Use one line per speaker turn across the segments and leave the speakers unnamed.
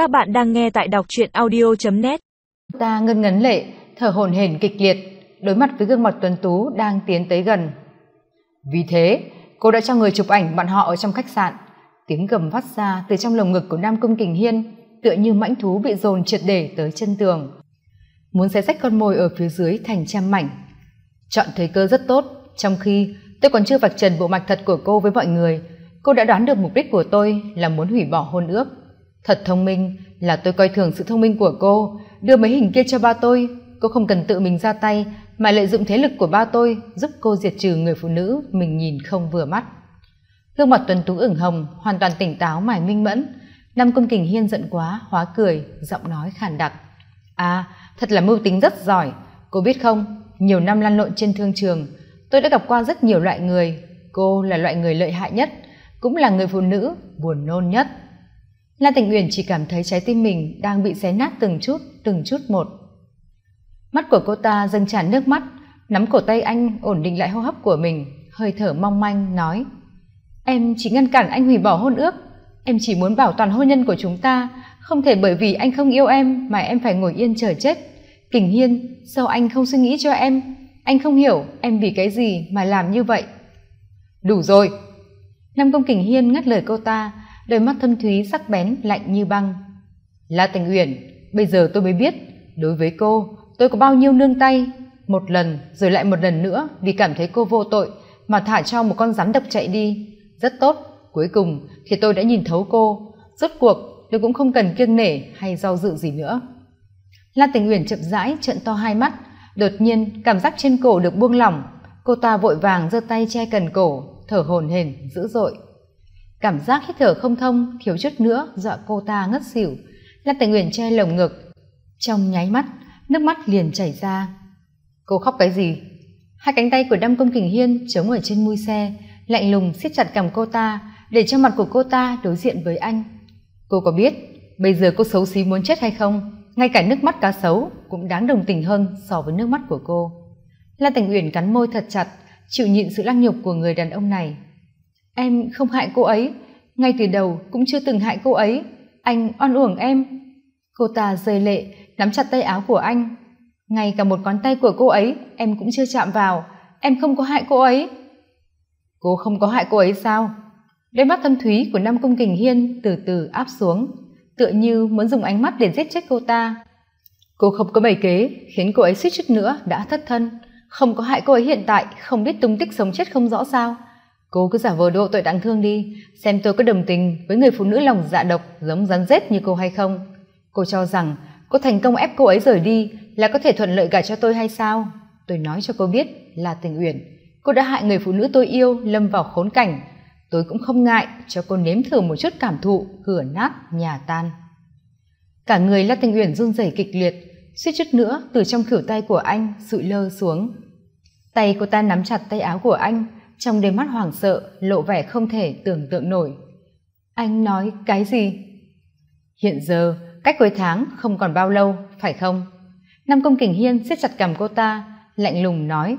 Các bạn đang nghe tại đọc truyện audio.net
Ta ngân ngấn lệ, thở hổn hển kịch liệt, đối mặt với gương mặt tuấn tú đang tiến tới gần. Vì thế, cô đã cho người chụp ảnh bọn họ ở trong khách sạn. Tiếng gầm phát ra từ trong lồng ngực của Nam Cung Kình Hiên, tựa như mãnh thú bị dồn triệt để tới chân tường. Muốn xé rách con mồi ở phía dưới thành trăm mảnh. Chọn thời cơ rất tốt, trong khi tôi còn chưa vạch trần bộ mạch thật của cô với mọi người, cô đã đoán được mục đích của tôi là muốn hủy bỏ hôn ước thật thông minh là tôi coi thường sự thông minh của cô. Đưa mấy hình kia cho ba tôi. Cô không cần tự mình ra tay, mà lợi dụng thế lực của ba tôi giúp cô diệt trừ người phụ nữ mình nhìn không vừa mắt. Gương mặt tuần tú ửng hồng, hoàn toàn tỉnh táo, mải minh mẫn. Năm công kình hiên giận quá, hóa cười, giọng nói khản đặc. À thật là mưu tính rất giỏi. Cô biết không, nhiều năm lăn lộn trên thương trường, tôi đã gặp qua rất nhiều loại người. Cô là loại người lợi hại nhất, cũng là người phụ nữ buồn nôn nhất la Tịnh uyển chỉ cảm thấy trái tim mình đang bị xé nát từng chút từng chút một. Mắt của cô ta dâng tràn nước mắt, nắm cổ tay anh ổn định lại hô hấp của mình, hơi thở mong manh, nói, em chỉ ngăn cản anh hủy bỏ hôn ước. Em chỉ muốn bảo toàn hôn nhân của chúng ta, không thể bởi vì anh không yêu em mà em phải ngồi yên chờ chết. Kình hiên, sao anh không suy nghĩ cho em? Anh không hiểu em vì cái gì mà làm như vậy. Đủ rồi. Nam công kình hiên ngắt lời cô ta đôi mắt thâm thúy sắc bén, lạnh như băng. La tình uyển, bây giờ tôi mới biết, đối với cô, tôi có bao nhiêu nương tay. Một lần, rồi lại một lần nữa, vì cảm thấy cô vô tội, mà thả cho một con rắn độc chạy đi. Rất tốt, cuối cùng thì tôi đã nhìn thấu cô. Rốt cuộc, tôi cũng không cần kiêng nể hay do dự gì nữa. La tình uyển chậm rãi trợn to hai mắt. Đột nhiên, cảm giác trên cổ được buông lỏng. Cô ta vội vàng giơ tay che cần cổ, thở hổn hển, dữ dội cảm giác hít thở không thông, thiếu chút nữa, dọa cô ta ngất xỉu. Lan tài nguyện che lồng ngực. Trong nháy mắt, nước mắt liền chảy ra. Cô khóc cái gì? Hai cánh tay của đâm công kình hiên chống ở trên mui xe, lạnh lùng siết chặt cằm cô ta, để cho mặt của cô ta đối diện với anh. Cô có biết, bây giờ cô xấu xí muốn chết hay không? Ngay cả nước mắt cá sấu cũng đáng đồng tình hơn so với nước mắt của cô. Lan tình uyển cắn môi thật chặt, chịu nhịn sự lăng nhục của người đàn ông này em không hại cô ấy. Ngay từ đầu cũng chưa từng hại cô ấy. Anh oan uổng em. Cô ta rơi lệ, nắm chặt tay áo của anh. Ngay cả một ngón tay của cô ấy, em cũng chưa chạm vào. Em không có hại cô ấy. Cô không có hại cô ấy sao? Đôi mắt thâm thúy của nam công kình hiên từ từ áp xuống, tựa như muốn dùng ánh mắt để giết chết cô ta. Cô không có bày kế, khiến cô ấy suýt chút nữa đã thất thân. Không có hại cô ấy hiện tại, không biết tung tích sống chết không rõ sao cô cứ giả vờ độ tội đáng thương đi. Xem tôi có đồng tình với người phụ nữ lòng dạ độc giống rắn rết như cô hay không. Cô cho rằng cô thành công ép cô ấy rời đi là có thể thuận lợi gả cho tôi hay sao? Tôi nói cho cô biết là tình uyển. Cô đã hại người phụ nữ tôi yêu lâm vào khốn cảnh. Tôi cũng không ngại cho cô nếm thử một chút cảm thụ cửa nát, nhà tan. Cả người la tình uyển run rẩy kịch liệt, suýt chút nữa từ trong khỉu tay của anh sụi lơ xuống. Tay cô ta nắm chặt tay áo của anh trong đôi mắt hoảng sợ, lộ vẻ không thể tưởng tượng nổi. Anh nói, cái gì? Hiện giờ, cách cuối tháng không còn bao lâu, phải không? Nam công kình hiên siết chặt cầm cô ta, lạnh lùng nói,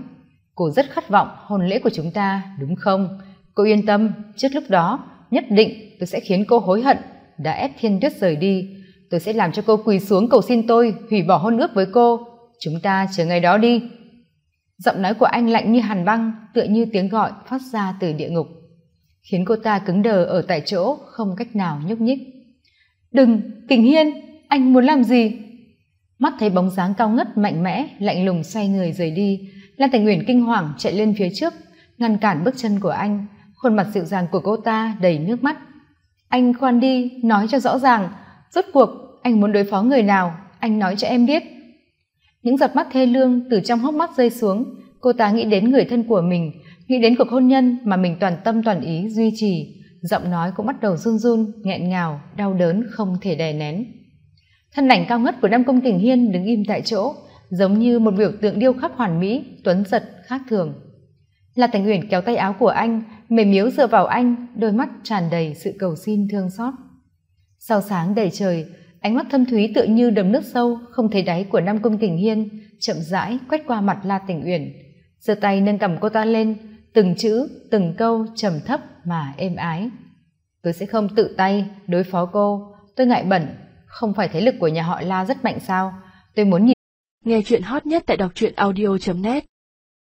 cô rất khát vọng hôn lễ của chúng ta, đúng không? Cô yên tâm, trước lúc đó, nhất định tôi sẽ khiến cô hối hận, đã ép thiên tuyết rời đi. Tôi sẽ làm cho cô quỳ xuống cầu xin tôi hủy bỏ hôn ước với cô. Chúng ta chờ ngày đó đi giọng nói của anh lạnh như hàn băng, tựa như tiếng gọi phát ra từ địa ngục. Khiến cô ta cứng đờ ở tại chỗ, không cách nào nhúc nhích. Đừng, kình hiên, anh muốn làm gì? Mắt thấy bóng dáng cao ngất, mạnh mẽ, lạnh lùng xoay người rời đi, lan thành uyển kinh hoàng chạy lên phía trước, ngăn cản bước chân của anh. Khuôn mặt dịu dàng của cô ta đầy nước mắt. Anh khoan đi, nói cho rõ ràng, rốt cuộc anh muốn đối phó người nào, anh nói cho em biết những giọt mắt thê lương từ trong hốc mắt rơi xuống, cô ta nghĩ đến người thân của mình, nghĩ đến cuộc hôn nhân mà mình toàn tâm toàn ý duy trì. Giọng nói cũng bắt đầu run run, nghẹn ngào, đau đớn không thể đè nén. Thân ảnh cao ngất của nam công kình hiên đứng im tại chỗ, giống như một biểu tượng điêu khắc hoàn mỹ, tuấn giật, khác thường. Là thành uyển kéo tay áo của anh, mềm miếu dựa vào anh, đôi mắt tràn đầy sự cầu xin thương xót. Sau sáng đầy trời ánh mắt thâm thúy tựa như đầm nước sâu, không thấy đáy của nam Cung kình hiên, chậm rãi quét qua mặt la tình uyển. Giơ tay nâng cầm cô ta lên, từng chữ, từng câu trầm thấp mà êm ái. Tôi sẽ không tự tay đối phó cô. Tôi ngại bẩn. Không phải thế lực của nhà họ la rất mạnh sao? Tôi muốn nhìn
nghe chuyện hot nhất tại đọc truyện audio net.